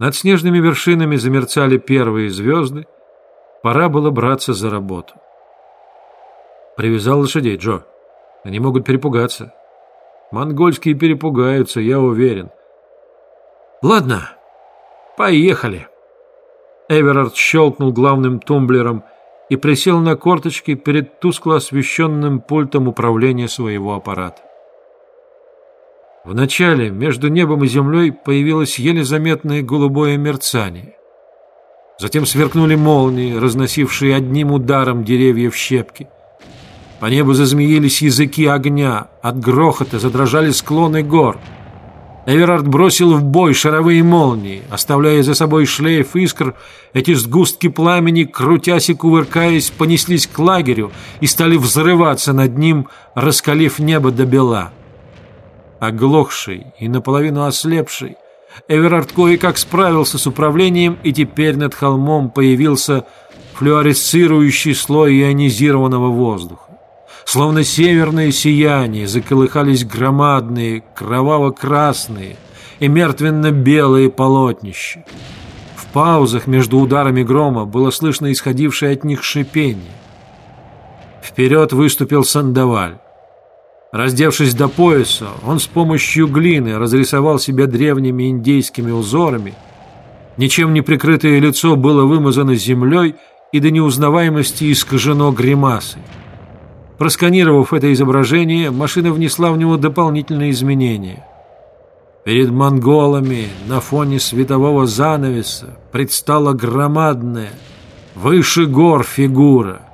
Над снежными вершинами замерцали первые звезды. Пора было браться за работу. Привязал лошадей, Джо. Они могут перепугаться. Монгольские перепугаются, я уверен. Ладно, поехали. Эверард щелкнул главным тумблером и присел на корточки перед тускло освещенным пультом управления своего аппарата. Вначале между небом и землей появилось еле заметное голубое мерцание. Затем сверкнули молнии, разносившие одним ударом деревья в щепки. По небу зазмеились языки огня, от грохота задрожали склоны гор. Эверард бросил в бой шаровые молнии, оставляя за собой шлейф искр, эти сгустки пламени, крутясь и кувыркаясь, понеслись к лагерю и стали взрываться над ним, раскалив небо до бела. Оглохший и наполовину ослепший, Эверард кое-как справился с управлением, и теперь над холмом появился флюоресцирующий слой ионизированного воздуха. Словно северное сияние заколыхались громадные, кроваво-красные и мертвенно-белые полотнища. В паузах между ударами грома было слышно исходившее от них шипение. Вперед выступил Сандаваль. Раздевшись до пояса, он с помощью глины разрисовал себя древними индейскими узорами. Ничем не прикрытое лицо было вымазано землей и до неузнаваемости искажено гримасой. Просканировав это изображение, машина внесла в него дополнительные изменения. Перед монголами на фоне светового занавеса предстала громадная, выше гор фигура –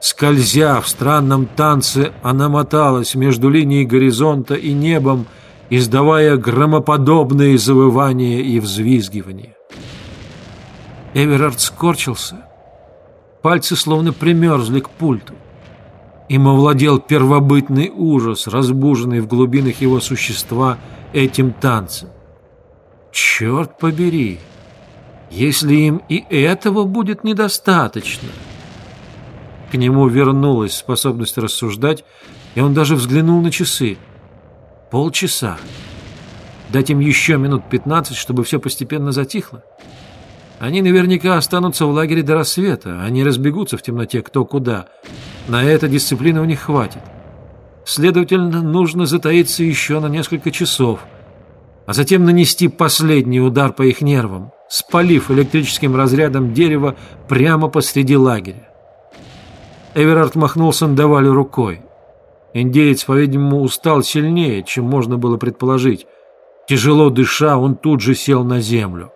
Скользя в странном танце, она моталась между линией горизонта и небом, издавая громоподобные завывания и взвизгивания. Эверард скорчился. Пальцы словно примерзли к пульту. Им овладел первобытный ужас, разбуженный в глубинах его существа этим танцем. Черт побери! Если им и этого будет недостаточно — к нему вернулась способность рассуждать, и он даже взглянул на часы. Полчаса. Дать им еще минут пятнадцать, чтобы все постепенно затихло. Они наверняка останутся в лагере до рассвета, они разбегутся в темноте кто куда. На это дисциплины у них хватит. Следовательно, нужно затаиться еще на несколько часов, а затем нанести последний удар по их нервам, спалив электрическим разрядом дерево прямо посреди лагеря. Эверард махнул Сандавалю рукой. Индеец, по-видимому, устал сильнее, чем можно было предположить. Тяжело дыша, он тут же сел на землю.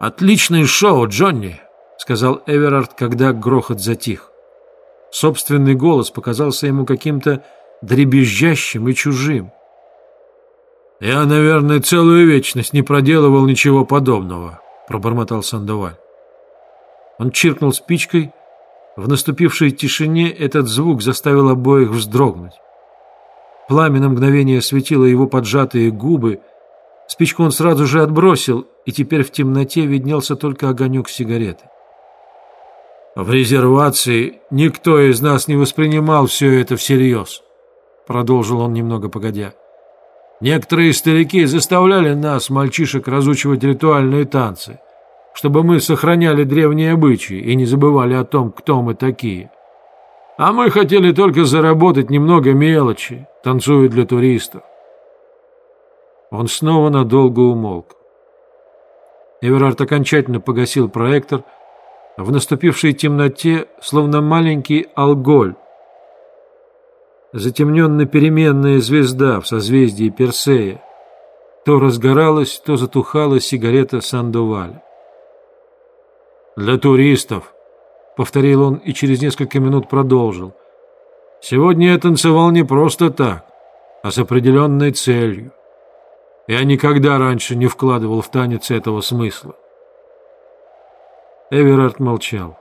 «Отличное шоу, Джонни!» — сказал Эверард, когда грохот затих. Собственный голос показался ему каким-то дребезжащим и чужим. «Я, наверное, целую вечность не проделывал ничего подобного», — пробормотал Сандоваль. Он чиркнул спичкой — в наступившей тишине этот звук заставил обоих вздрогнуть. Пламя на мгновение осветило его поджатые губы. Спичку он сразу же отбросил, и теперь в темноте виднелся только огонек сигареты. «В резервации никто из нас не воспринимал все это всерьез», — продолжил он немного погодя. «Некоторые старики заставляли нас, мальчишек, разучивать ритуальные танцы чтобы мы сохраняли древние обычаи и не забывали о том, кто мы такие. А мы хотели только заработать немного мелочи, танцуя для туристов. Он снова надолго умолк. Эверард окончательно погасил проектор, в наступившей темноте, словно маленький алголь, затемненно-переменная звезда в созвездии Персея, то разгоралась, то затухала сигарета Сандуваля для туристов», — повторил он и через несколько минут продолжил. «Сегодня я танцевал не просто так, а с определенной целью. Я никогда раньше не вкладывал в танец этого смысла». Эверард молчал.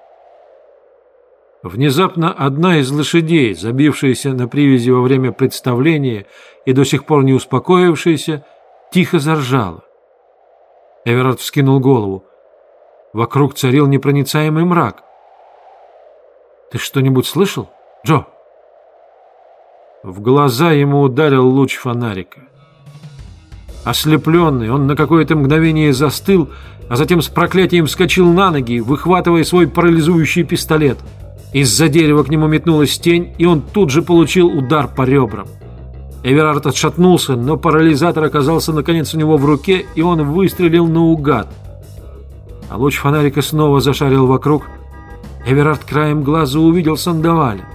Внезапно одна из лошадей, забившаяся на привязи во время представления и до сих пор не успокоившаяся, тихо заржала. Эверард вскинул голову. Вокруг царил непроницаемый мрак. «Ты что-нибудь слышал, Джо?» В глаза ему ударил луч фонарика. Ослепленный, он на какое-то мгновение застыл, а затем с проклятием вскочил на ноги, выхватывая свой парализующий пистолет. Из-за дерева к нему метнулась тень, и он тут же получил удар по ребрам. Эверард отшатнулся, но парализатор оказался наконец у него в руке, и он выстрелил наугад. А луч фонарика снова зашарил вокруг. Эверард краем глаза увидел Сандаваля.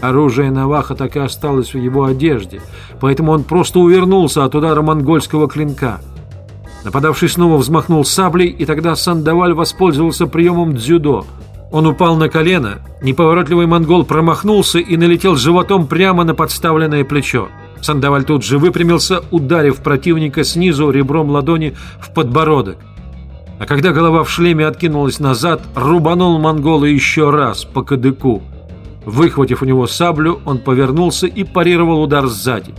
Оружие Наваха так и осталось в его одежде, поэтому он просто увернулся от удара монгольского клинка. Нападавший снова взмахнул саблей, и тогда Сандаваль воспользовался приемом дзюдо. Он упал на колено, неповоротливый монгол промахнулся и налетел животом прямо на подставленное плечо. Сандаваль тут же выпрямился, ударив противника снизу ребром ладони в подбородок. А когда голова в шлеме откинулась назад, рубанул монгола еще раз по кадыку – Выхватив у него саблю, он повернулся и парировал удар сзади.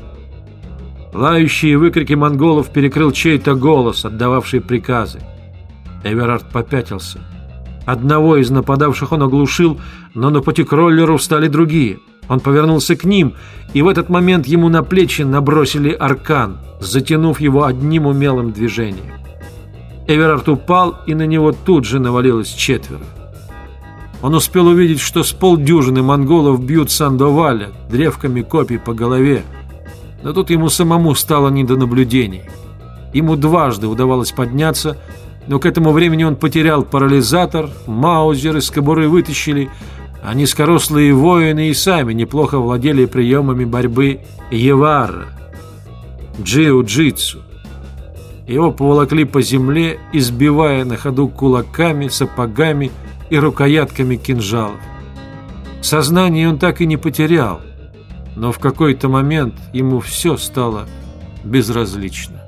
Лающие выкрики монголов перекрыл чей-то голос, отдававший приказы. Эверард попятился. Одного из нападавших он оглушил, но на пути к роллеру встали другие. Он повернулся к ним, и в этот момент ему на плечи набросили аркан, затянув его одним умелым движением. Эверард упал, и на него тут же навалилось четверо. Он успел увидеть, что с полдюжины монголов бьют Сандоваля древками копий по голове. Но тут ему самому стало не до наблюдений. Ему дважды удавалось подняться, но к этому времени он потерял парализатор, маузер из кобуры вытащили, а низкорослые воины и сами неплохо владели приемами борьбы Евара, джиу-джитсу. Его поволокли по земле, избивая на ходу кулаками, сапогами и рукоятками кинжалов. Сознание он так и не потерял, но в какой-то момент ему все стало безразлично.